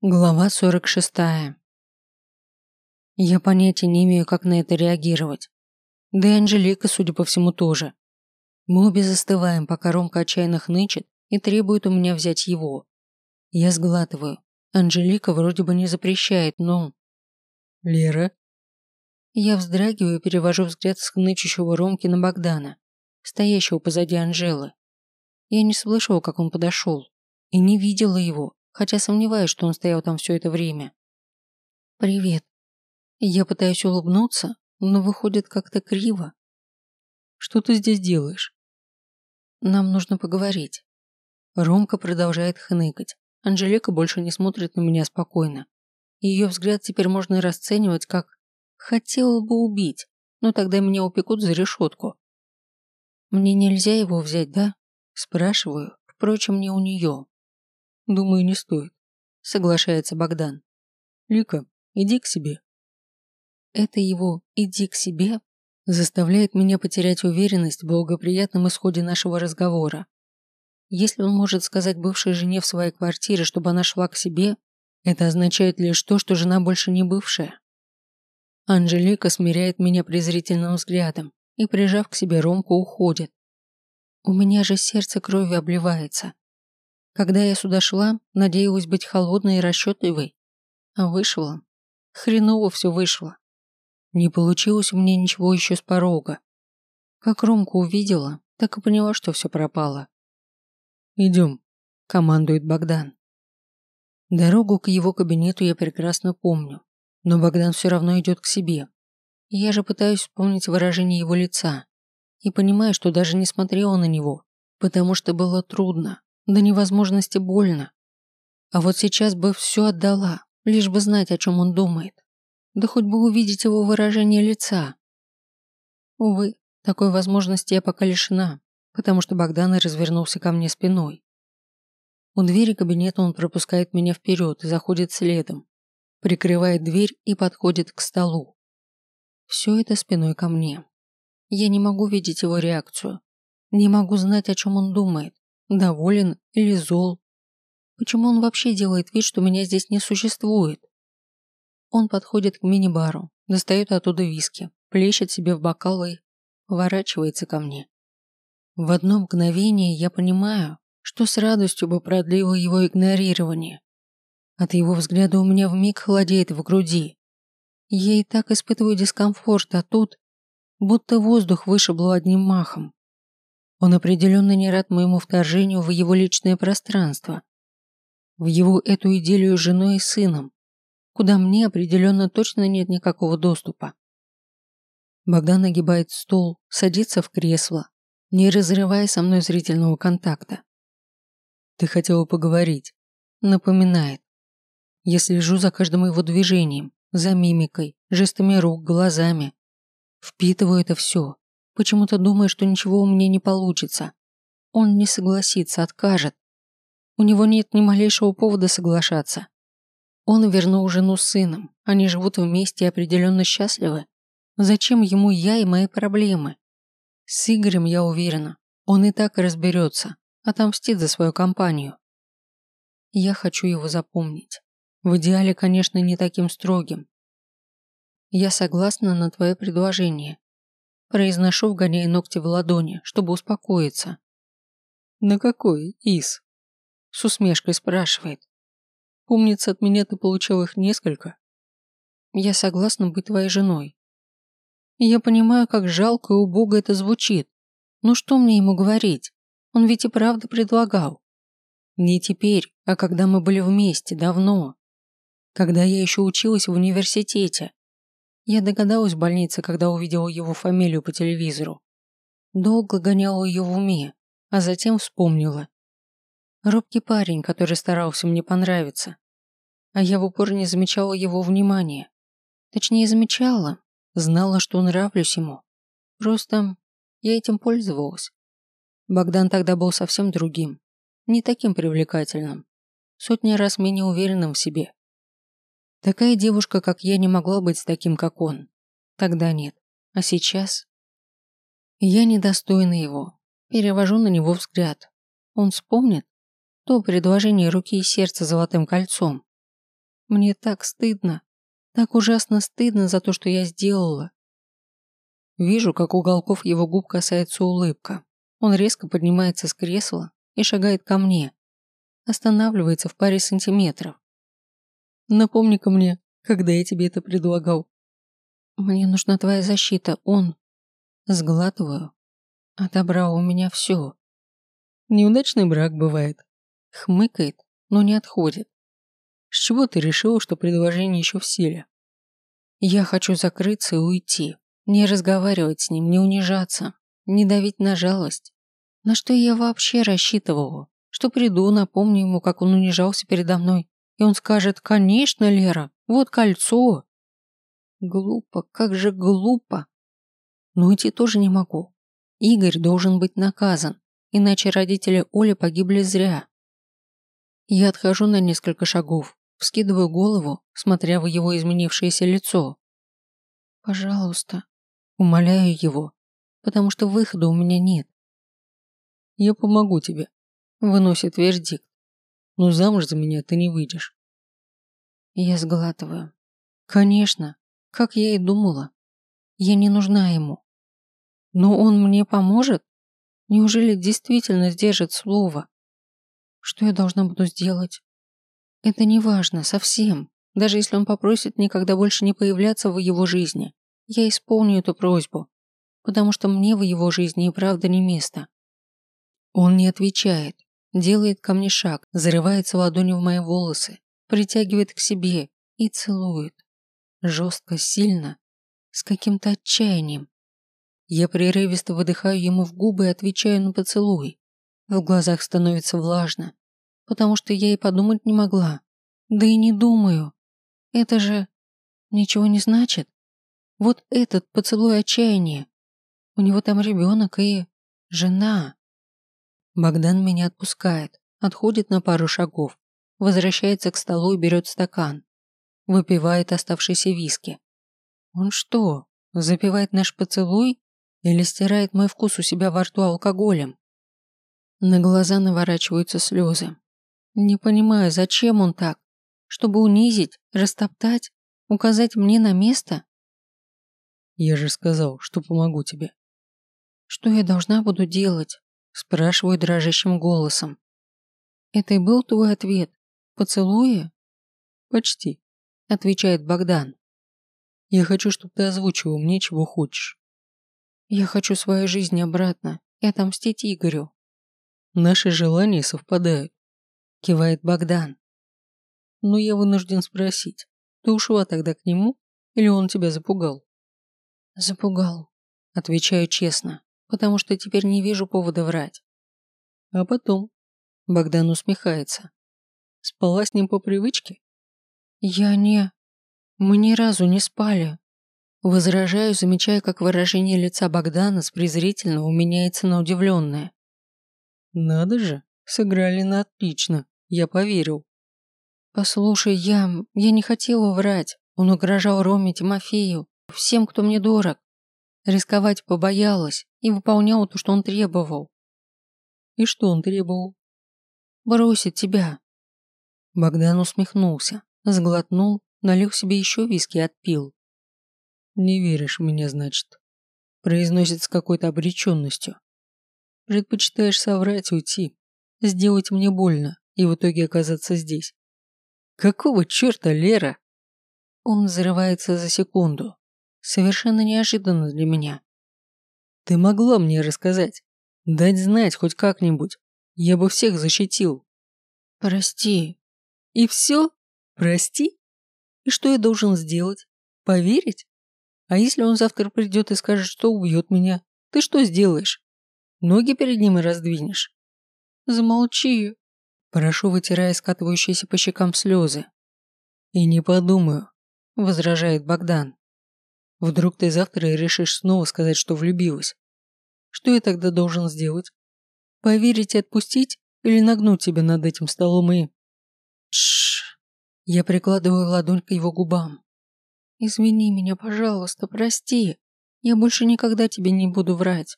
Глава 46. Я понятия не имею, как на это реагировать. Да и Анжелика, судя по всему, тоже. Мы обе застываем, пока Ромка отчаянно хнычет и требует у меня взять его. Я сглатываю. Анжелика вроде бы не запрещает, но... Лера? Я вздрагиваю и перевожу взгляд с хнычущего Ромки на Богдана, стоящего позади Анжелы. Я не слышала, как он подошел, и не видела его, хотя сомневаюсь, что он стоял там все это время. «Привет». Я пытаюсь улыбнуться, но выходит как-то криво. «Что ты здесь делаешь?» «Нам нужно поговорить». Ромка продолжает хныкать. Анжелика больше не смотрит на меня спокойно. Ее взгляд теперь можно расценивать как «хотела бы убить, но тогда меня упекут за решетку». «Мне нельзя его взять, да?» Спрашиваю, впрочем, не у нее. Думаю, не стоит. Соглашается Богдан. Лика, иди к себе. Это его «иди к себе» заставляет меня потерять уверенность в благоприятном исходе нашего разговора. Если он может сказать бывшей жене в своей квартире, чтобы она шла к себе, это означает лишь то, что жена больше не бывшая. Анжелика смиряет меня презрительным взглядом и, прижав к себе Ромку, уходит. У меня же сердце кровью обливается. Когда я сюда шла, надеялась быть холодной и расчетливой. А вышло. Хреново все вышло. Не получилось меня ничего еще с порога. Как Ромку увидела, так и поняла, что все пропало. «Идем», – командует Богдан. Дорогу к его кабинету я прекрасно помню, но Богдан все равно идет к себе. Я же пытаюсь вспомнить выражение его лица и понимаю, что даже не смотрела на него, потому что было трудно до невозможности больно. А вот сейчас бы все отдала, лишь бы знать, о чем он думает. Да хоть бы увидеть его выражение лица. Увы, такой возможности я пока лишена, потому что Богдан развернулся ко мне спиной. У двери кабинета он пропускает меня вперед и заходит следом, прикрывает дверь и подходит к столу. Все это спиной ко мне. Я не могу видеть его реакцию, не могу знать, о чем он думает, Доволен или зол? Почему он вообще делает вид, что меня здесь не существует? Он подходит к мини-бару, достает оттуда виски, плещет себе в бокал и поворачивается ко мне. В одно мгновение я понимаю, что с радостью бы продлила его игнорирование. От его взгляда у меня вмиг холодеет в груди. Я и так испытываю дискомфорт, а тут будто воздух вышибло одним махом. Он определенно не рад моему вторжению в его личное пространство, в его эту идиллию с женой и сыном, куда мне определенно точно нет никакого доступа. Богдан нагибает стол, садится в кресло, не разрывая со мной зрительного контакта. «Ты хотела поговорить», — напоминает. Я слежу за каждым его движением, за мимикой, жестами рук, глазами. Впитываю это все, Почему-то думаю, что ничего у меня не получится. Он не согласится, откажет. У него нет ни малейшего повода соглашаться. Он вернул жену с сыном. Они живут вместе и определенно счастливы. Зачем ему я и мои проблемы? С Игорем, я уверена, он и так разберется, отомстит за свою компанию. Я хочу его запомнить. В идеале, конечно, не таким строгим. Я согласна на твое предложение. Произношу, вгоняя ногти в ладони, чтобы успокоиться. «На какой, Ис?» С усмешкой спрашивает. «Помнится, от меня ты получил их несколько?» «Я согласна быть твоей женой». Я понимаю, как жалко и убого это звучит. Ну что мне ему говорить? Он ведь и правда предлагал. Не теперь, а когда мы были вместе, давно. Когда я еще училась в университете. Я догадалась в больнице, когда увидела его фамилию по телевизору. Долго гоняла ее в уме, а затем вспомнила. Робкий парень, который старался мне понравиться. А я в упор не замечала его внимания. Точнее, замечала, знала, что нравлюсь ему. Просто я этим пользовалась. Богдан тогда был совсем другим, не таким привлекательным, сотни раз менее уверенным в себе. Такая девушка, как я, не могла быть таким, как он. Тогда нет. А сейчас? Я недостойна его. Перевожу на него взгляд. Он вспомнит то предложение руки и сердца золотым кольцом. Мне так стыдно. Так ужасно стыдно за то, что я сделала. Вижу, как уголков его губ касается улыбка. Он резко поднимается с кресла и шагает ко мне. Останавливается в паре сантиметров. Напомни-ка мне, когда я тебе это предлагал. Мне нужна твоя защита, он. Сглатываю. Отобрал у меня все. Неудачный брак бывает. Хмыкает, но не отходит. С чего ты решила, что предложение еще в силе? Я хочу закрыться и уйти. Не разговаривать с ним, не унижаться, не давить на жалость. На что я вообще рассчитывала? Что приду, напомню ему, как он унижался передо мной, и он скажет «Конечно, Лера, вот кольцо». Глупо, как же глупо. Но идти тоже не могу. Игорь должен быть наказан, иначе родители Оли погибли зря. Я отхожу на несколько шагов, вскидываю голову, смотря в его изменившееся лицо. «Пожалуйста, Умоляю его, потому что выхода у меня нет. Я помогу тебе, выносит вердикт. Но замуж за меня ты не выйдешь. Я сглатываю. Конечно, как я и думала. Я не нужна ему. Но он мне поможет? Неужели действительно сдержит слово? Что я должна буду сделать? Это не важно совсем, даже если он попросит никогда больше не появляться в его жизни. Я исполню эту просьбу, потому что мне в его жизни и правда не место. Он не отвечает, делает ко мне шаг, зарывается ладонью в мои волосы, притягивает к себе и целует. Жестко, сильно, с каким-то отчаянием. Я прерывисто выдыхаю ему в губы и отвечаю на поцелуй. В глазах становится влажно, потому что я и подумать не могла. Да и не думаю. Это же ничего не значит. Вот этот поцелуй отчаяния. У него там ребенок и... жена. Богдан меня отпускает, отходит на пару шагов, возвращается к столу и берет стакан. Выпивает оставшиеся виски. Он что, запивает наш поцелуй или стирает мой вкус у себя во рту алкоголем? На глаза наворачиваются слезы. Не понимаю, зачем он так? Чтобы унизить, растоптать, указать мне на место? Я же сказал, что помогу тебе. Что я должна буду делать? Спрашиваю дрожащим голосом. Это и был твой ответ? Поцелуи? Почти, отвечает Богдан. Я хочу, чтобы ты озвучивал мне, чего хочешь. Я хочу свою жизнь обратно и отомстить Игорю. Наши желания совпадают, кивает Богдан. Но я вынужден спросить, ты ушла тогда к нему или он тебя запугал? Запугал. Отвечаю честно, потому что теперь не вижу повода врать. А потом? Богдан усмехается. Спала с ним по привычке? Я не... Мы ни разу не спали. Возражаю, замечая, как выражение лица Богдана с презрительного меняется на удивленное. Надо же, сыграли на отлично, я поверил. Послушай, я... я не хотела врать. Он угрожал Роме Тимофею всем, кто мне дорог. Рисковать побоялась и выполняла то, что он требовал. И что он требовал? Бросить тебя. Богдан усмехнулся, сглотнул, налил себе еще виски и отпил. Не веришь меня, значит. Произносит с какой-то обреченностью. Предпочитаешь соврать, уйти, сделать мне больно и в итоге оказаться здесь. Какого черта, Лера? Он взрывается за секунду, Совершенно неожиданно для меня. Ты могла мне рассказать. Дать знать хоть как-нибудь. Я бы всех защитил. Прости. И все? Прости? И что я должен сделать? Поверить? А если он завтра придет и скажет, что убьет меня, ты что сделаешь? Ноги перед ним и раздвинешь? Замолчи. Прошу, вытирая скатывающиеся по щекам слезы. И не подумаю, возражает Богдан. Вдруг ты завтра решишь снова сказать, что влюбилась. Что я тогда должен сделать? Поверить и отпустить? Или нагнуть тебя над этим столом и... Шш. Я прикладываю ладонь к его губам. Извини меня, пожалуйста, прости. Я больше никогда тебе не буду врать.